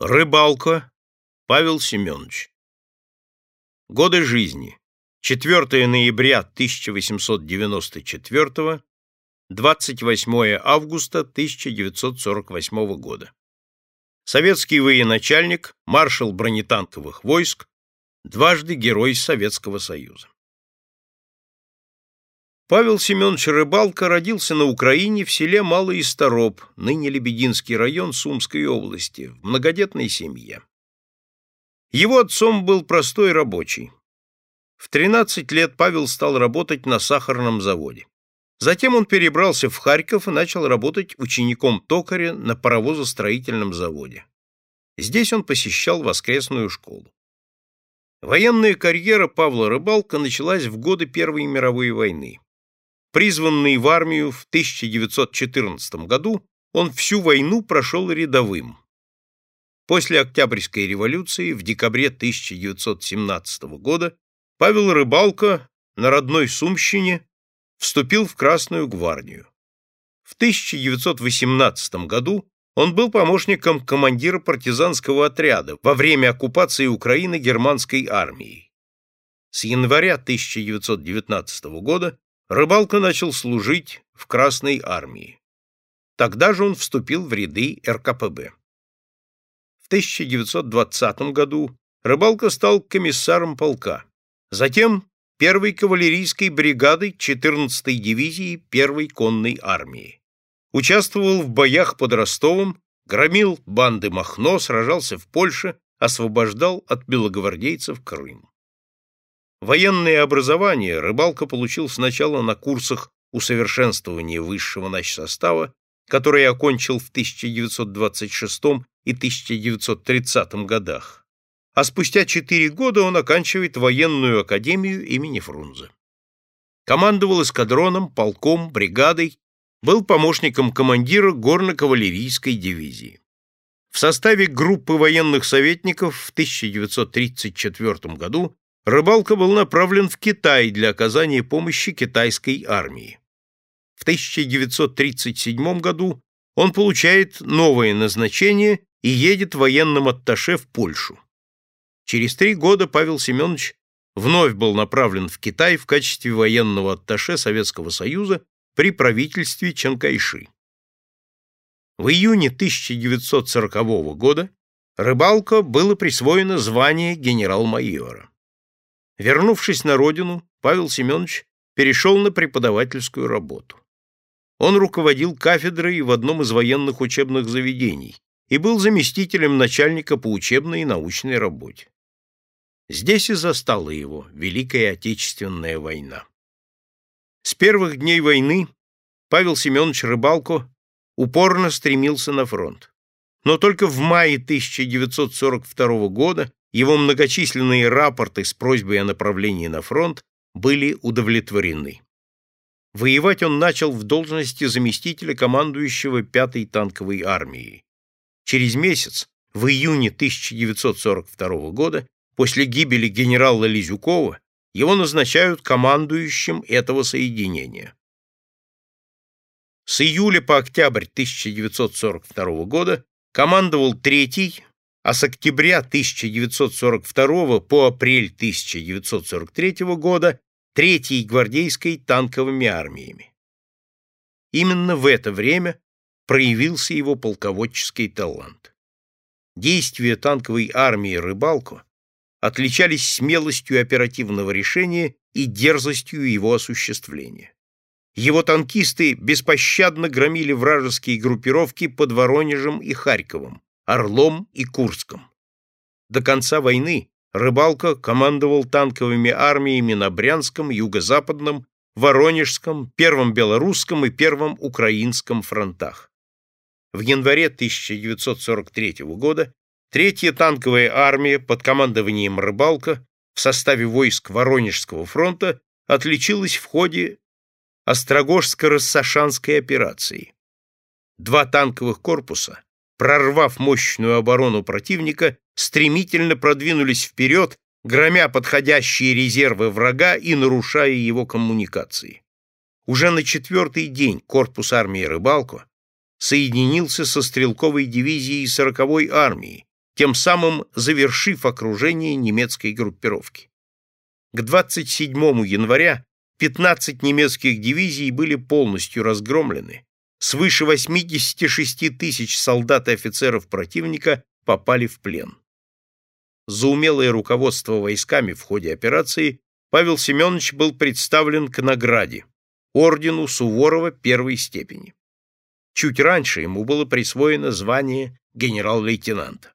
Рыбалка Павел Семенович. Годы жизни. 4 ноября 1894, 28 августа 1948 года. Советский военачальник, маршал бронетанковых войск, дважды Герой Советского Союза. Павел Семенович Рыбалка родился на Украине в селе Малый Истороб, ныне Лебединский район Сумской области, в многодетной семье. Его отцом был простой рабочий. В 13 лет Павел стал работать на сахарном заводе. Затем он перебрался в Харьков и начал работать учеником токаря на паровозостроительном заводе. Здесь он посещал воскресную школу. Военная карьера Павла Рыбалка началась в годы Первой мировой войны. Призванный в армию в 1914 году, он всю войну прошел рядовым. После Октябрьской революции в декабре 1917 года Павел Рыбалко на родной Сумщине вступил в Красную гвардию. В 1918 году он был помощником командира партизанского отряда во время оккупации Украины германской армией. С января 1919 года Рыбалка начал служить в Красной армии. Тогда же он вступил в ряды РКПБ. В 1920 году Рыбалка стал комиссаром полка, затем первой кавалерийской бригады 14-й дивизии 1-й конной армии. Участвовал в боях под Ростовом, громил банды Махно, сражался в Польше, освобождал от белогвардейцев Крым. Военное образование Рыбалка получил сначала на курсах усовершенствования высшего начсостава, который окончил в 1926 и 1930 годах, а спустя четыре года он оканчивает военную академию имени Фрунзе. Командовал эскадроном, полком, бригадой, был помощником командира горно-кавалерийской дивизии. В составе группы военных советников в 1934 году Рыбалка был направлен в Китай для оказания помощи китайской армии. В 1937 году он получает новое назначение и едет военным атташе в Польшу. Через три года Павел Семенович вновь был направлен в Китай в качестве военного атташе Советского Союза при правительстве Чанкайши. В июне 1940 года Рыбалка было присвоено звание генерал-майора. Вернувшись на родину, Павел Семенович перешел на преподавательскую работу. Он руководил кафедрой в одном из военных учебных заведений и был заместителем начальника по учебной и научной работе. Здесь и застала его Великая Отечественная война. С первых дней войны Павел Семенович Рыбалко упорно стремился на фронт. Но только в мае 1942 года его многочисленные рапорты с просьбой о направлении на фронт были удовлетворены. Воевать он начал в должности заместителя командующего 5-й танковой армией. Через месяц, в июне 1942 года, после гибели генерала Лизюкова, его назначают командующим этого соединения. С июля по октябрь 1942 года командовал 3-й, а с октября 1942 по апрель 1943 года Третьей гвардейской танковыми армиями. Именно в это время проявился его полководческий талант. Действия танковой армии Рыбалко отличались смелостью оперативного решения и дерзостью его осуществления. Его танкисты беспощадно громили вражеские группировки под Воронежем и Харьковом, Орлом и Курском. До конца войны Рыбалка командовал танковыми армиями на Брянском, Юго-Западном, Воронежском, Первом Белорусском и Первом Украинском фронтах. В январе 1943 года Третья танковая армия под командованием Рыбалка в составе войск Воронежского фронта отличилась в ходе Острогожско-Рассашанской операции. Два танковых корпуса прорвав мощную оборону противника, стремительно продвинулись вперед, громя подходящие резервы врага и нарушая его коммуникации. Уже на четвертый день корпус армии Рыбалко соединился со стрелковой дивизией 40-й армии, тем самым завершив окружение немецкой группировки. К 27 января 15 немецких дивизий были полностью разгромлены, свыше 86 тысяч солдат и офицеров противника попали в плен. За умелое руководство войсками в ходе операции Павел Семенович был представлен к награде, ордену Суворова первой степени. Чуть раньше ему было присвоено звание генерал-лейтенанта.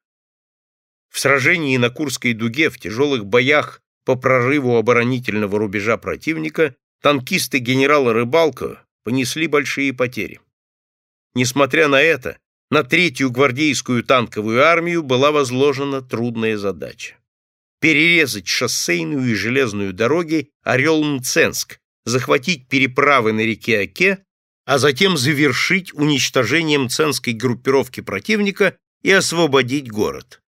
В сражении на Курской дуге в тяжелых боях по прорыву оборонительного рубежа противника танкисты генерала Рыбалко понесли большие потери. Несмотря на это, на третью гвардейскую танковую армию была возложена трудная задача перерезать шоссейную и железную дороги Орел-Мценск, захватить переправы на реке Оке, а затем завершить уничтожение мценской группировки противника и освободить город.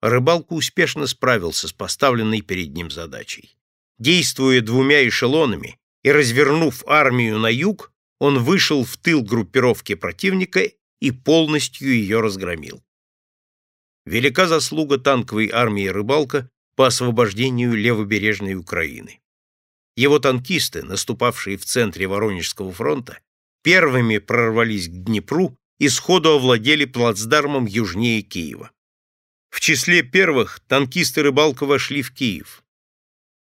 Рыбалка успешно справился с поставленной перед ним задачей. Действуя двумя эшелонами и развернув армию на юг, он вышел в тыл группировки противника и полностью ее разгромил. Велика заслуга танковой армии «Рыбалка» по освобождению левобережной Украины. Его танкисты, наступавшие в центре Воронежского фронта, первыми прорвались к Днепру и сходу овладели плацдармом южнее Киева. В числе первых танкисты Рыбалка вошли в Киев.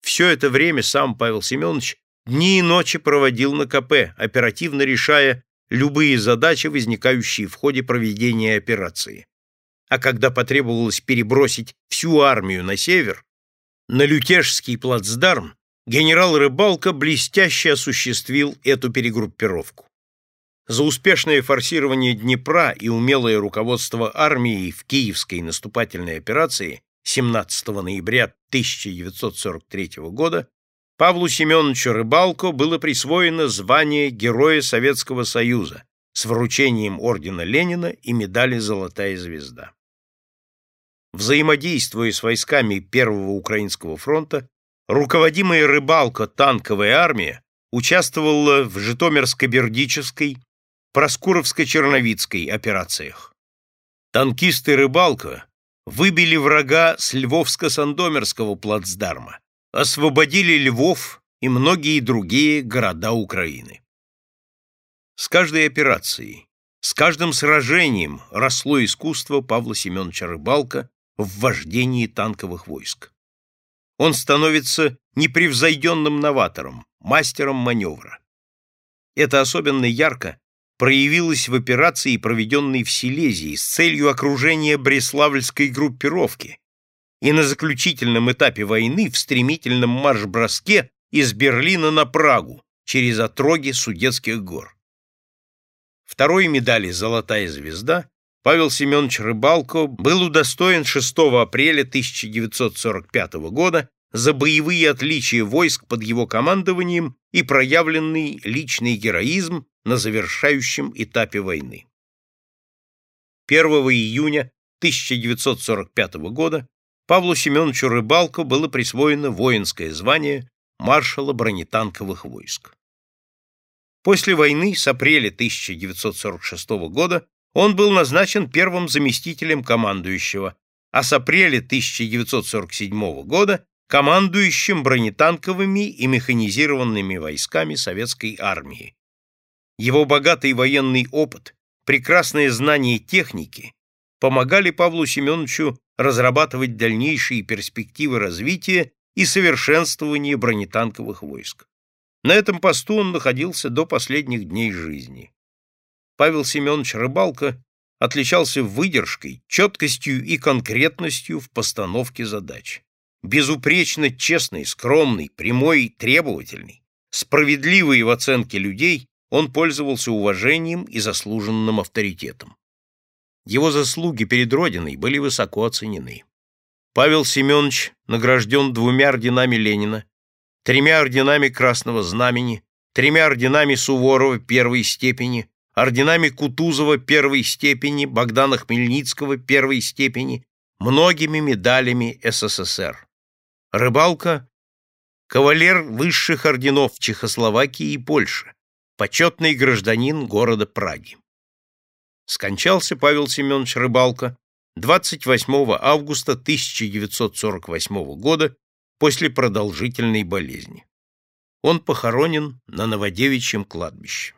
Все это время сам Павел Семенович дни и ночи проводил на КП, оперативно решая любые задачи, возникающие в ходе проведения операции а когда потребовалось перебросить всю армию на север, на Лютежский плацдарм, генерал Рыбалка блестяще осуществил эту перегруппировку. За успешное форсирование Днепра и умелое руководство армией в Киевской наступательной операции 17 ноября 1943 года Павлу Семеновичу Рыбалко было присвоено звание Героя Советского Союза с вручением ордена Ленина и медали «Золотая звезда» взаимодействуя с войсками Первого Украинского фронта, руководимая рыбалка танковая армия участвовала в Житомирско-Бердичевской, Проскуровско-Черновицкой операциях. Танкисты рыбалка выбили врага с Львовско-Сандомирского плацдарма, освободили Львов и многие другие города Украины. С каждой операцией, с каждым сражением росло искусство Павла Семеновича Рыбалка в вождении танковых войск. Он становится непревзойденным новатором, мастером маневра. Это особенно ярко проявилось в операции, проведенной в Силезии с целью окружения Бреславльской группировки и на заключительном этапе войны в стремительном марш-броске из Берлина на Прагу через отроги Судетских гор. Второй медали «Золотая звезда» Павел Семенович Рыбалко был удостоен 6 апреля 1945 года за боевые отличия войск под его командованием и проявленный личный героизм на завершающем этапе войны. 1 июня 1945 года Павлу Семеновичу Рыбалко было присвоено воинское звание маршала бронетанковых войск. После войны с апреля 1946 года он был назначен первым заместителем командующего, а с апреля 1947 года командующим бронетанковыми и механизированными войсками советской армии. Его богатый военный опыт, прекрасное знание техники помогали Павлу Семеновичу разрабатывать дальнейшие перспективы развития и совершенствования бронетанковых войск. На этом посту он находился до последних дней жизни. Павел Семенович Рыбалко отличался выдержкой, четкостью и конкретностью в постановке задач. Безупречно честный, скромный, прямой, требовательный, справедливый в оценке людей, он пользовался уважением и заслуженным авторитетом. Его заслуги перед Родиной были высоко оценены. Павел Семенович награжден двумя орденами Ленина, тремя орденами Красного Знамени, тремя орденами Суворова первой степени, орденами Кутузова первой степени, Богдана Хмельницкого первой степени, многими медалями СССР. Рыбалка – кавалер высших орденов Чехословакии и Польши, почетный гражданин города Праги. Скончался Павел Семенович Рыбалка 28 августа 1948 года после продолжительной болезни. Он похоронен на Новодевичьем кладбище.